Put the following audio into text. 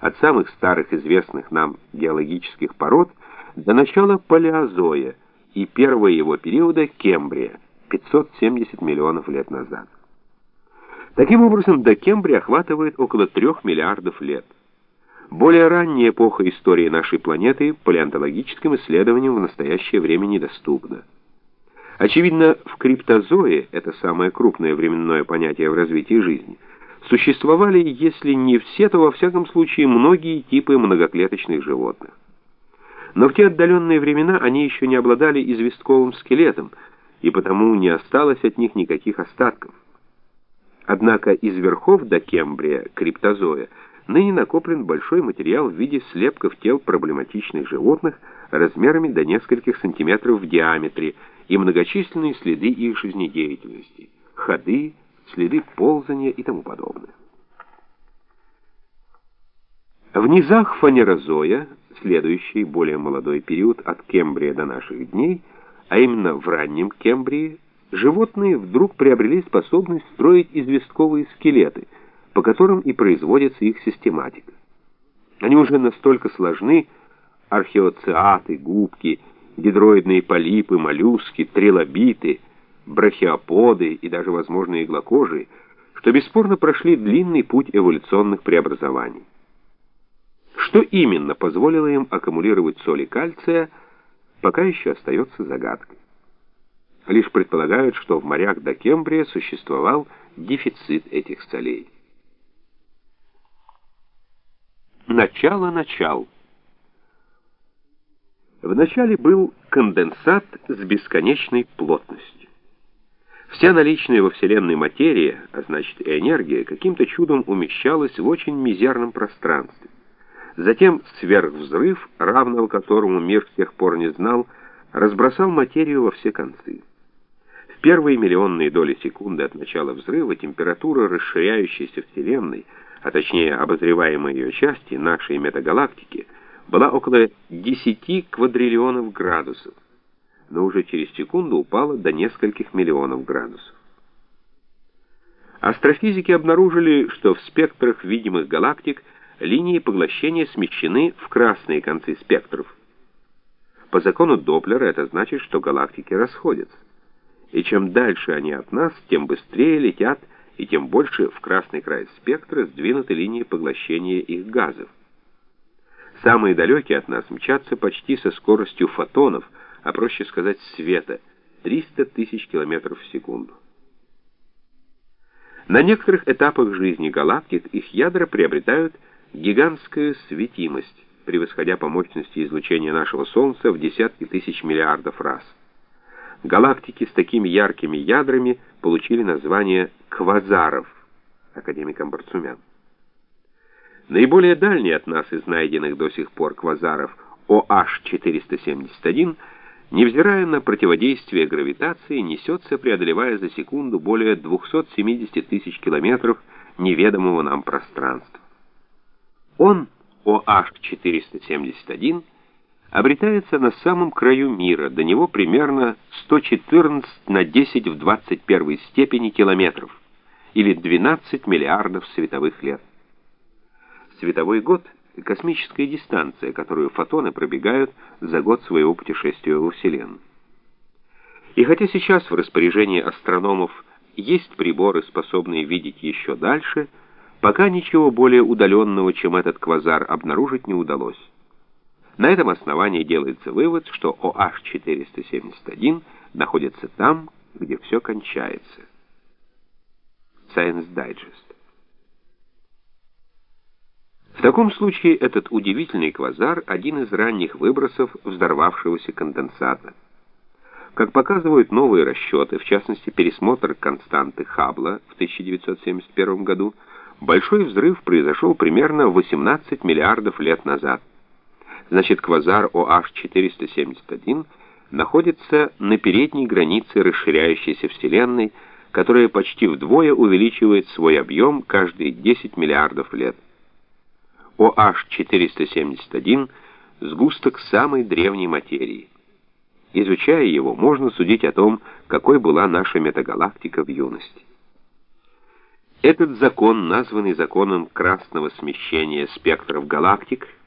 от самых старых известных нам геологических пород до начала Палеозоя и первого его периода Кембрия, 570 миллионов лет назад. Таким образом, до Кембрия охватывает около 3 миллиардов лет. Более ранняя эпоха истории нашей планеты палеонтологическим исследованиям в настоящее время недоступна. Очевидно, в криптозое, это самое крупное временное понятие в развитии жизни, существовали, если не все, то во всяком случае многие типы многоклеточных животных. Но в те отдаленные времена они еще не обладали известковым скелетом, и потому не осталось от них никаких остатков. Однако из верхов до Кембрия, криптозоя, ныне накоплен большой материал в виде слепков тел проблематичных животных размерами до нескольких сантиметров в диаметре, и многочисленные следы их жизнедеятельности, ходы, следы ползания и тому подобное. В низах фанерозоя, следующий более молодой период от Кембрия до наших дней, а именно в раннем Кембрии, животные вдруг приобрели способность строить известковые скелеты, по которым и производится их систематика. Они уже настолько сложны, археоциаты, губки, гидроидные полипы, моллюски, трилобиты, брахиоподы и даже, возможно, иглокожие, что бесспорно прошли длинный путь эволюционных преобразований. Что именно позволило им аккумулировать соли кальция, пока еще остается загадкой. Лишь предполагают, что в морях до Кембрия существовал дефицит этих солей. Начало-начал. Вначале был конденсат с бесконечной плотностью. Вся наличная во Вселенной материя, а значит и энергия, каким-то чудом умещалась в очень мизерном пространстве. Затем сверхвзрыв, равного которому мир с тех пор не знал, разбросал материю во все концы. В первые миллионные доли секунды от начала взрыва температура расширяющейся Вселенной, а точнее обозреваемой ее части, нашей метагалактики, была около 10 квадриллионов градусов, но уже через секунду упала до нескольких миллионов градусов. Астрофизики обнаружили, что в спектрах видимых галактик линии поглощения смещены в красные концы спектров. По закону Доплера это значит, что галактики расходятся. И чем дальше они от нас, тем быстрее летят, и тем больше в красный край спектра сдвинуты линии поглощения их газов. Самые далекие от нас мчатся почти со скоростью фотонов, а проще сказать света, 300 тысяч километров в секунду. На некоторых этапах жизни галактик их ядра приобретают гигантскую светимость, превосходя по мощности излучения нашего Солнца в десятки тысяч миллиардов раз. Галактики с такими яркими ядрами получили название квазаров, академиком Барцумян. Наиболее дальний от нас из найденных до сих пор квазаров OH-471, невзирая на противодействие гравитации, несется, преодолевая за секунду более 270 тысяч километров неведомого нам пространства. Он, OH-471, обретается на самом краю мира, до него примерно 114 на 10 в 21 степени километров, или 12 миллиардов световых лет. Световой год — космическая дистанция, которую фотоны пробегают за год своего путешествия во Вселенную. И хотя сейчас в распоряжении астрономов есть приборы, способные видеть еще дальше, пока ничего более удаленного, чем этот квазар, обнаружить не удалось. На этом основании делается вывод, что OH-471 находится там, где все кончается. Science Digest в таком случае этот удивительный квазар – один из ранних выбросов взорвавшегося конденсата. Как показывают новые расчеты, в частности пересмотр константы Хаббла в 1971 году, большой взрыв произошел примерно 18 миллиардов лет назад. Значит, квазар OH-471 находится на передней границе расширяющейся Вселенной, которая почти вдвое увеличивает свой объем каждые 10 миллиардов лет. OH-471 – сгусток самой древней материи. Изучая его, можно судить о том, какой была наша метагалактика в юности. Этот закон, названный законом красного смещения спектров галактик,